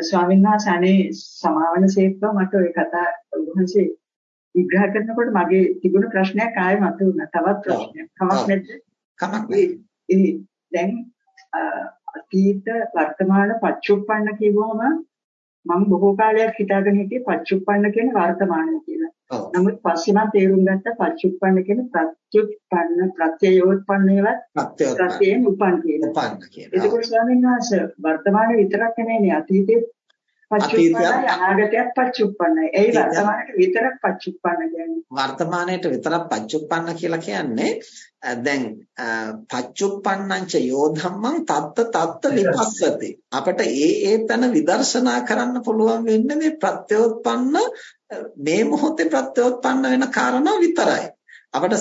ස්වාමීන් වහන්සේ අනේ සමාවන සේක්ව මට ওই කතා වහන්සේ විග්‍රහ කරනකොට මගේ තිබුණ ප්‍රශ්නයක් ආයෙ මතුවුණා. තවත් ප්‍රශ්නයක්. කමක් නැද්ද? කමක් නැහැ. දැන් අතීත වර්තමාන පච්චුප්පන්න කියවම මම බොහෝ කාලයක් හිතාගෙන හිටියේ පච්චුප්පන්න කියන වර්තමානය කියලා. නමුත් පස්සේ මම තේරුම් ගත්තා පච්චුප්පන්න කියන ප්‍රත්‍යুৎපන්න ප්‍රත්‍යයෝත්පන්නේවත් ප්‍රත්‍යයෙන් උපන් කියලා. උපන් කියලා. ඒකෝ ස්වාමීන් වහන්සේ වර්තමානයේ විතරක් නෙමෙයි අතීතේ පච්චුප්පන්නයි අනාගතයත් පච්චුප්පන්නයි. ඒ වර්තමානයේ විතරක් පච්චුප්පන්න කියන්නේ. වර්තමානයේට විතරක් පච්චුප්පන්න කියලා කියන්නේ දැන් පච්චුප්පන්නංච යෝධම්මං තත්ත තත්ත විපස්සති. අපිට ඒ ඒ තන විදර්ශනා කරන්න පුළුවන් වෙන්නේ මේ ප්‍රත්‍යෝත්පන්න මේ මොහොතේ ප්‍රත්‍යෝත්පන්න වෙන කාරණා විතරයි. අපිට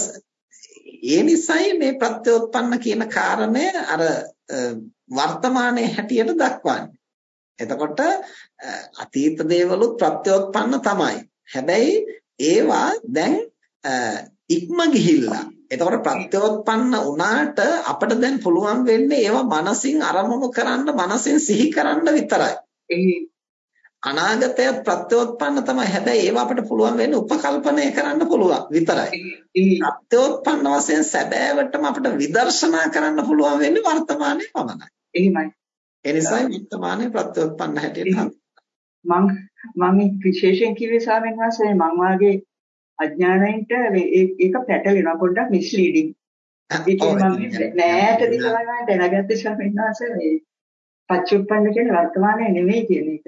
ඒ නිසයි මේ ප්‍රත්‍යෝත්පන්න කියන කාරණය අර වර්තමානයේ හැටියට දක්වන්නේ. එතකොට අතීත දේවලුත් ප්‍රත්‍යෝත්පන්න තමයි. හැබැයි ඒවා දැන් ඉක්ම ගිහිල්ලා. එතකොට ප්‍රත්‍යෝත්පන්න වුණාට අපිට දැන් පුළුවන් වෙන්නේ ඒවා මනසින් අරමුණු කරන්න, මනසින් සිහි කරන්න විතරයි. අනාගතය ප්‍රත්‍යෝත්පන්න තමයි. හැබැයි ඒවා අපිට පුළුවන් වෙන්නේ උපකල්පනය කරන්න පුළුවන් විතරයි. ප්‍රත්‍යෝත්පන්න වශයෙන් සැබෑවටම අපිට විදර්ශනා කරන්න පුළුවන් වෙන්නේ වර්තමානයේ පමණයි. එහෙමයි. ඒ නිසා වර්තමානයේ ප්‍රත්‍යෝත්පන්න හැටියට මම මම විශේෂයෙන් කිව්වේ ස්වාමීන් වහන්සේ මම වාගේ අඥානයින්ට ඒක පැටලෙනවා පොඩ්ඩක් මිස්ලීඩින්. ඉතින් මම නෑටදී තමයි දැනගත්තේ ස්වාමීන් වහන්සේ මේ පච්චුප්පන්න කියන වර්තමානයේ නෙමෙයි කියන එක.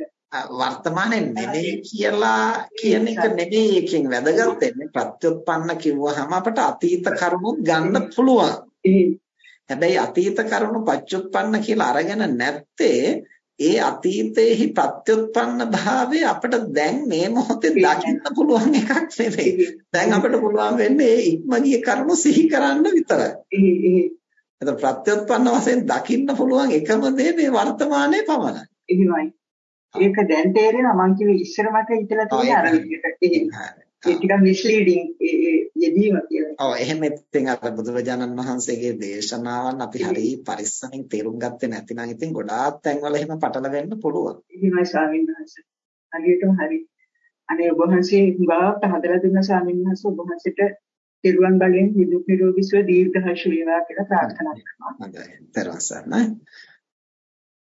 වර්තමානයේ නෙමෙයි කියලා කියන එක නෙමෙයි එකෙන් වැදගත් වෙන්නේ ප්‍රත්‍යুৎපන්න කිව්වහම අපට අතීත කරුණු ගන්න පුළුවන්. හැබැයි අතීත කරුණු පච්චුප්පන්න කියලා අරගෙන නැත්තේ ඒ අතීතයේහි ප්‍රත්‍යুৎපන්න භාවය අපිට දැන් මේ මොහොතේ දකින්න පුළුවන් එකක් නෙවෙයි. දැන් අපිට පුළුවන් වෙන්නේ ඒ ඉක්මගිය කරුණු සිහි කරන්න විතරයි. එතකොට ප්‍රත්‍යুৎපන්න වශයෙන් දකින්න පුළුවන් එකම දේ මේ වර්තමානයේ පමණයි. එහෙමයි. ඒක දැන් තේරෙනවා මං කිව්වේ ඉස්සර මට හිතලා තියෙන අර විදිහට. ඒ ටිකක් මිස්ලීඩින් යෙදීම කියලා. ඔව් එහෙම ඉතින් අර බුදුරජාණන් වහන්සේගේ දේශනාවන් අපි හරි පරිස්සමින් තේරුම් ගත්තේ නැතිනම් ඉතින් ගොඩාක් තැන්වල එහෙම පටලවෙන්න පුළුවන්. එහෙමයි ස්වාමීන් වහන්සේ. හරියටම හරි. අනේ ඔබ වහන්සේ ගාවට හදලා දුන්න ස්වාමීන් වහන්සේ ඔබ වහන්සේට තිරුවන් බලයෙන් නිදුක් නිරෝගී සුව දීර්ඝායුෂ වේවා කියලා ප්‍රාර්ථනා කරනවා. හොඳයි.